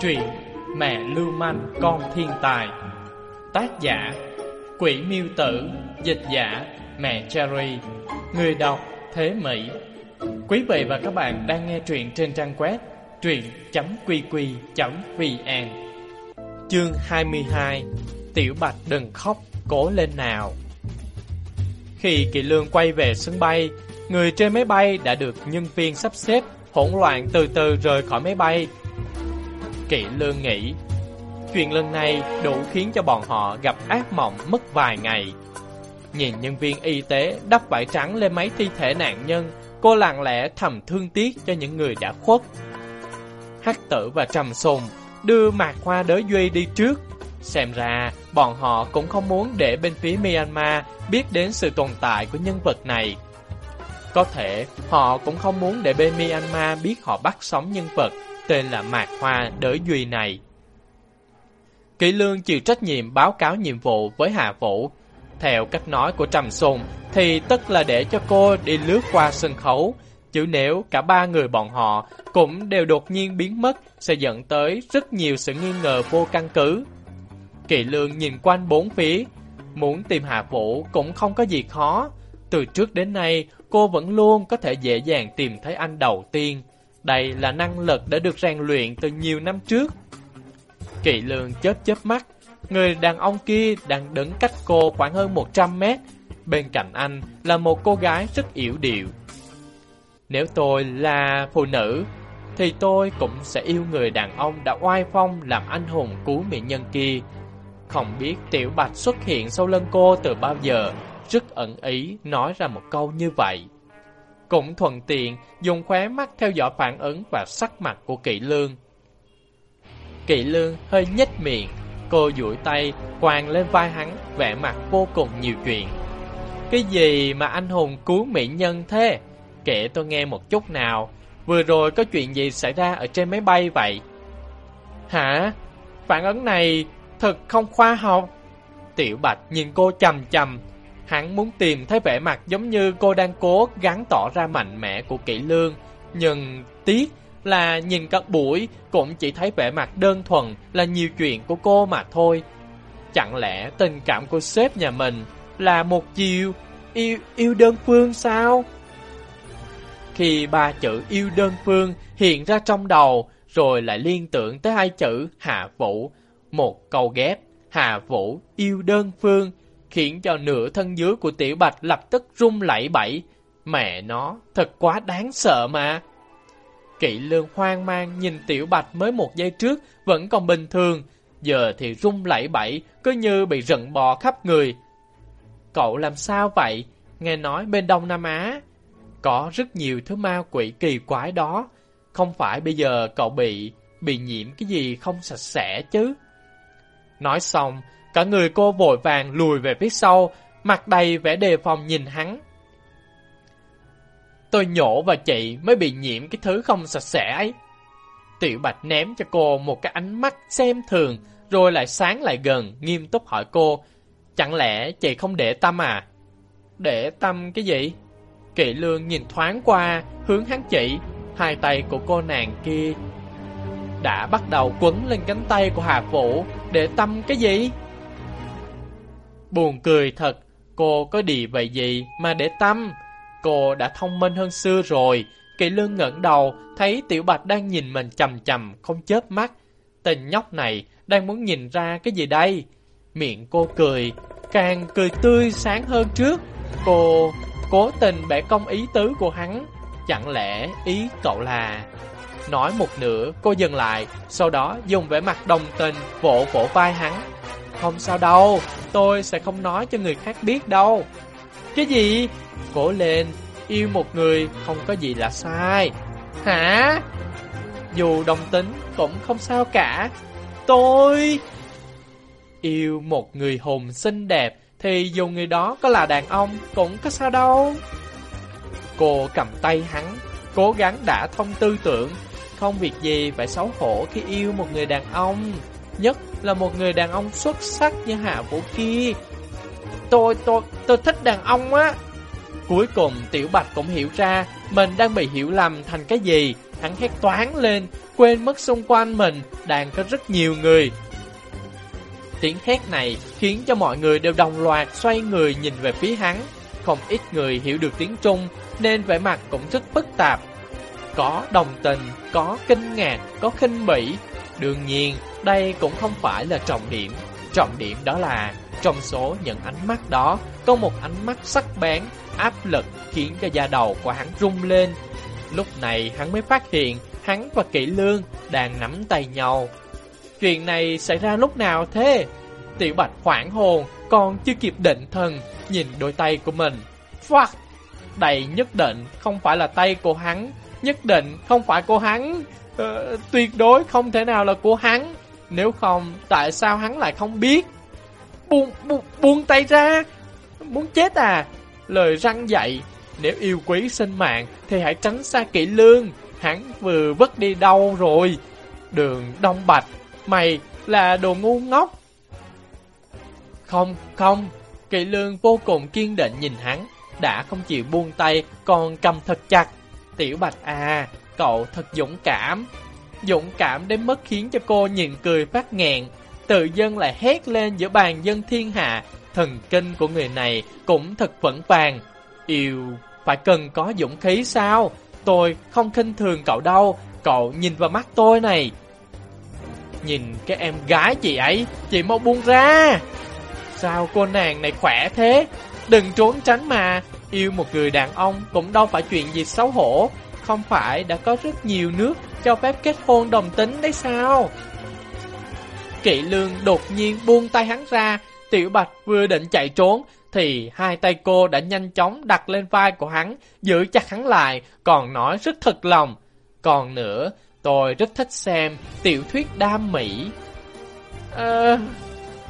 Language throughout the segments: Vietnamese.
Truyện Mẹ Lưu Manh Con Thiên Tài. Tác giả Quỷ Miêu Tử. Dịch giả Mẹ Cherry. Người đọc Thế Mỹ. Quý vị và các bạn đang nghe truyện trên trang web truyện.qq.vn Chương 22 Tiểu Bạch đừng khóc, cố lên nào. Khi Kỳ Lương quay về sân bay Người trên máy bay đã được nhân viên sắp xếp hỗn loạn từ từ rời khỏi máy bay. Kỵ Lương nghĩ Chuyện lần này đủ khiến cho bọn họ gặp ác mộng mất vài ngày. Nhìn nhân viên y tế đắp vải trắng lên mấy thi thể nạn nhân, Cô lặng lẽ thầm thương tiếc cho những người đã khuất. Hắc tử và trầm sùng đưa Mạc Hoa đới Duy đi trước. Xem ra bọn họ cũng không muốn để bên phía Myanmar biết đến sự tồn tại của nhân vật này. Có thể họ cũng không muốn để bên Myanmar biết họ bắt sống nhân vật tên là Mạc Hoa đới Duy này Kỷ Lương chịu trách nhiệm báo cáo nhiệm vụ với Hà Vũ theo cách nói của Trầm Sùng thì tức là để cho cô đi lướt qua sân khấu. Chứ nếu cả ba người bọn họ cũng đều đột nhiên biến mất sẽ dẫn tới rất nhiều sự nghi ngờ vô căn cứ. Kỳ lương nhìn quanh bốn phía, muốn tìm Hạ Vũ cũng không có gì khó. Từ trước đến nay, cô vẫn luôn có thể dễ dàng tìm thấy anh đầu tiên. Đây là năng lực đã được rèn luyện từ nhiều năm trước. Kỳ lương chớp chớp mắt, Người đàn ông kia đang đứng cách cô khoảng hơn 100 mét. Bên cạnh anh là một cô gái rất yểu điệu. Nếu tôi là phụ nữ, thì tôi cũng sẽ yêu người đàn ông đã oai phong làm anh hùng cứu mỹ nhân kia. Không biết Tiểu Bạch xuất hiện sau lưng cô từ bao giờ, rất ẩn ý nói ra một câu như vậy. Cũng thuận tiện dùng khóe mắt theo dõi phản ứng và sắc mặt của Kỵ Lương. Kỵ Lương hơi nhếch miệng, Cô duỗi tay, quàng lên vai hắn, vẻ mặt vô cùng nhiều chuyện. Cái gì mà anh hùng cứu mỹ nhân thế? Kể tôi nghe một chút nào. Vừa rồi có chuyện gì xảy ra ở trên máy bay vậy? Hả? Phản ứng này thật không khoa học. Tiểu Bạch nhìn cô chầm chầm. Hắn muốn tìm thấy vẻ mặt giống như cô đang cố gắng tỏ ra mạnh mẽ của kỹ lương. Nhưng tiếc là nhìn các buổi cũng chỉ thấy vẻ mặt đơn thuần là nhiều chuyện của cô mà thôi. Chẳng lẽ tình cảm của sếp nhà mình là một chiều yêu yêu đơn phương sao? Khi ba chữ yêu đơn phương hiện ra trong đầu, rồi lại liên tưởng tới hai chữ Hạ Vũ, một câu ghép Hạ Vũ yêu đơn phương, khiến cho nửa thân dưới của Tiểu Bạch lập tức rung lẩy bẩy. Mẹ nó, thật quá đáng sợ mà. Kỵ lương hoang mang nhìn tiểu bạch mới một giây trước vẫn còn bình thường, giờ thì rung lẩy bẩy, cứ như bị rận bò khắp người. Cậu làm sao vậy? Nghe nói bên Đông Nam Á có rất nhiều thứ ma quỷ kỳ quái đó. Không phải bây giờ cậu bị bị nhiễm cái gì không sạch sẽ chứ? Nói xong, cả người cô vội vàng lùi về phía sau, mặt đầy vẻ đề phòng nhìn hắn. Tôi nhổ và chị mới bị nhiễm cái thứ không sạch sẽ ấy. Tiểu Bạch ném cho cô một cái ánh mắt xem thường, rồi lại sáng lại gần, nghiêm túc hỏi cô, chẳng lẽ chị không để tâm à? Để tâm cái gì? Kỵ lương nhìn thoáng qua, hướng hắn chị, hai tay của cô nàng kia đã bắt đầu quấn lên cánh tay của Hà Vũ, để tâm cái gì? Buồn cười thật, cô có đi vậy gì mà để tâm? Cô đã thông minh hơn xưa rồi. Kỳ lương ngẩng đầu, thấy Tiểu Bạch đang nhìn mình chầm chầm, không chớp mắt. Tình nhóc này đang muốn nhìn ra cái gì đây? Miệng cô cười, càng cười tươi sáng hơn trước. Cô cố tình bẻ công ý tứ của hắn. Chẳng lẽ ý cậu là... Nói một nửa, cô dừng lại, sau đó dùng vẻ mặt đồng tình, vỗ vỗ vai hắn. Không sao đâu, tôi sẽ không nói cho người khác biết đâu. Cái gì? Cố lên, yêu một người không có gì là sai. Hả? Dù đồng tính cũng không sao cả. Tôi... Yêu một người hùng xinh đẹp thì dù người đó có là đàn ông cũng có sao đâu. Cô cầm tay hắn, cố gắng đã thông tư tưởng, không việc gì phải xấu hổ khi yêu một người đàn ông, nhất là một người đàn ông xuất sắc như Hạ Vũ kia. Tôi, tôi, tôi thích đàn ông á. Cuối cùng Tiểu Bạch cũng hiểu ra mình đang bị hiểu lầm thành cái gì. Hắn hét toán lên, quên mất xung quanh mình đang có rất nhiều người. Tiếng hét này khiến cho mọi người đều đồng loạt xoay người nhìn về phía hắn. Không ít người hiểu được tiếng Trung nên vẻ mặt cũng rất phức tạp. Có đồng tình, có kinh ngạc, có khinh bỉ. Đương nhiên, đây cũng không phải là trọng điểm. Trọng điểm đó là trong số những ánh mắt đó có một ánh mắt sắc bén, áp lực khiến cho da đầu của hắn rung lên. Lúc này hắn mới phát hiện hắn và Kỷ Lương đang nắm tay nhau. Chuyện này xảy ra lúc nào thế? Tiểu Bạch hoảng hồn, còn chưa kịp định thần, nhìn đôi tay của mình. Fuck! Đây nhất định không phải là tay của hắn, nhất định không phải của hắn. Ờ, tuyệt đối không thể nào là của hắn. Nếu không, tại sao hắn lại không biết? Buông, buông, buông tay ra! Muốn chết à? Lời răng dạy, nếu yêu quý sinh mạng thì hãy tránh xa kỹ lương. Hắn vừa vứt đi đâu rồi? Đường Đông Bạch, mày là đồ ngu ngốc. Không, không, Kỵ lương vô cùng kiên định nhìn hắn, đã không chịu buông tay, còn cầm thật chặt. Tiểu Bạch à, cậu thật dũng cảm. Dũng cảm đến mức khiến cho cô nhìn cười phát nghẹn. Tự dân lại hét lên giữa bàn dân thiên hạ. Thần kinh của người này cũng thật vững vàng. Yêu, phải cần có dũng khí sao? Tôi không khinh thường cậu đâu, cậu nhìn vào mắt tôi này. Nhìn cái em gái chị ấy, chị mau buông ra. Sao cô nàng này khỏe thế? Đừng trốn tránh mà, yêu một người đàn ông cũng đâu phải chuyện gì xấu hổ. Không phải đã có rất nhiều nước cho phép kết hôn đồng tính đấy sao? Kỵ lương đột nhiên buông tay hắn ra, tiểu bạch vừa định chạy trốn, thì hai tay cô đã nhanh chóng đặt lên vai của hắn, giữ chặt hắn lại, còn nói rất thật lòng. Còn nữa, tôi rất thích xem tiểu thuyết đam mỹ. Ờ...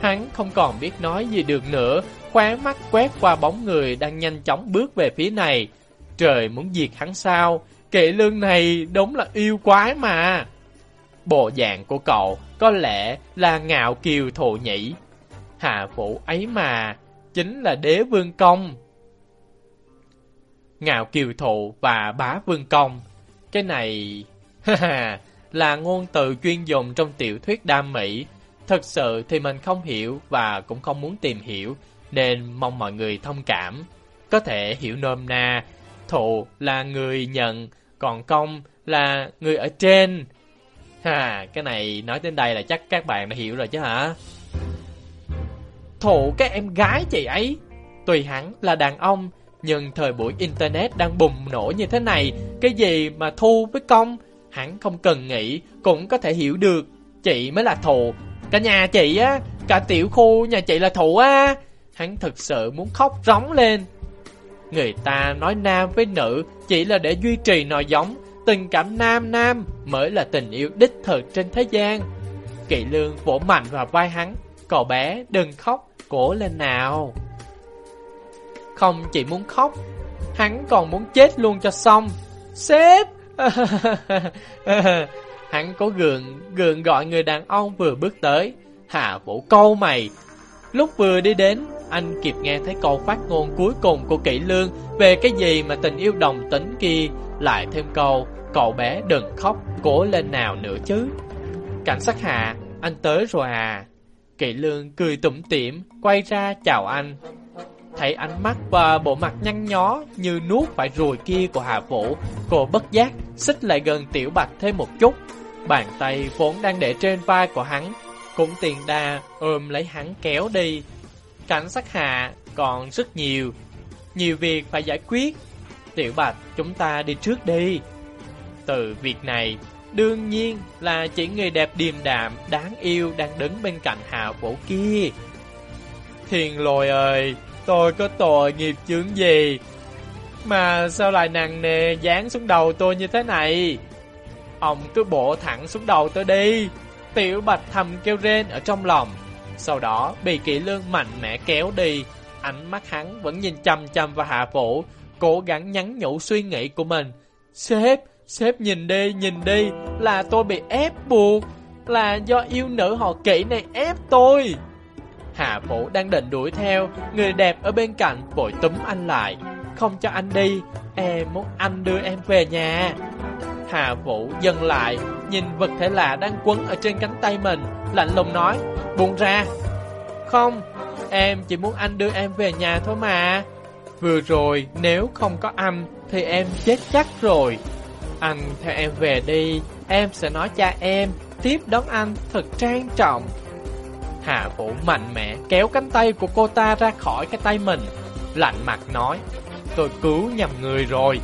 Hắn không còn biết nói gì được nữa, khóe mắt quét qua bóng người đang nhanh chóng bước về phía này. Trời muốn diệt hắn sao? Kỵ lương này đúng là yêu quái mà. Bộ dạng của cậu có lẽ là ngạo kiều thụ nhĩ. Hạ phụ ấy mà, chính là đế vương công. Ngạo kiều thụ và bá vương công. Cái này... là ngôn từ chuyên dùng trong tiểu thuyết đam mỹ Thật sự thì mình không hiểu và cũng không muốn tìm hiểu, nên mong mọi người thông cảm. Có thể hiểu nôm na, thụ là người nhận, còn công là người ở trên. Ha, cái này nói đến đây là chắc các bạn đã hiểu rồi chứ hả? Thụ cái em gái chị ấy, tùy hẳn là đàn ông, nhưng thời buổi Internet đang bùng nổ như thế này, cái gì mà thu với công, hẳn không cần nghĩ, cũng có thể hiểu được. Chị mới là thụ, Cả nhà chị á, cả tiểu khu nhà chị là thụ á. Hắn thực sự muốn khóc rống lên. Người ta nói nam với nữ chỉ là để duy trì nòi giống, tình cảm nam nam mới là tình yêu đích thực trên thế gian. Kỵ lương vỗ mạnh vào vai hắn, cậu bé đừng khóc, cổ lên nào. Không chỉ muốn khóc, hắn còn muốn chết luôn cho xong. Sếp! Hắn có gượng, gượng gọi người đàn ông vừa bước tới. Hạ vũ câu mày. Lúc vừa đi đến, anh kịp nghe thấy câu phát ngôn cuối cùng của kỹ lương về cái gì mà tình yêu đồng tính kia. Lại thêm câu, cậu bé đừng khóc, cố lên nào nữa chứ. Cảnh sát hạ, anh tới rồi à. Kỵ lương cười tủm tỉm, quay ra chào anh. Thấy ánh mắt và bộ mặt nhăn nhó như nuốt phải ruồi kia của Hạ Vũ, cô bất giác xích lại gần Tiểu Bạch thêm một chút, Bàn tay vốn đang để trên vai của hắn, cũng tiền đa ôm lấy hắn kéo đi. Cảnh sát hạ còn rất nhiều, nhiều việc phải giải quyết. Tiểu Bạch, chúng ta đi trước đi. Từ việc này, đương nhiên là chỉ người đẹp điềm đạm, đáng yêu đang đứng bên cạnh hạ vũ kia. Thiền lồi ơi, tôi có tội nghiệp chướng gì? Mà sao lại nặng nề dán xuống đầu tôi như thế này? Ông cứ bổ thẳng xuống đầu tôi đi Tiểu bạch thầm kêu rên ở trong lòng sau đó bị kỵ lương mạnh mẽ kéo đi. Ánh mắt hắn vẫn nhìn chăm chăm vào hạ vũ Cố gắng nhắn nhủ suy nghĩ của mình. Sếp, sếp nhìn đi, nhìn đi Là tôi bị ép buộc Là do yêu nữ họ kỹ này ép tôi. Hạ vũ đang định đuổi theo Người đẹp ở bên cạnh vội túm anh lại. Không cho anh đi, em muốn anh đưa em về nhà. Hà Vũ dừng lại, nhìn vật thể lạ đang quấn ở trên cánh tay mình, lạnh lùng nói, buông ra. Không, em chỉ muốn anh đưa em về nhà thôi mà. Vừa rồi, nếu không có anh, thì em chết chắc rồi. Anh theo em về đi, em sẽ nói cha em, tiếp đón anh thật trang trọng. Hạ Vũ mạnh mẽ kéo cánh tay của cô ta ra khỏi cái tay mình, lạnh mặt nói, tôi cứu nhầm người rồi,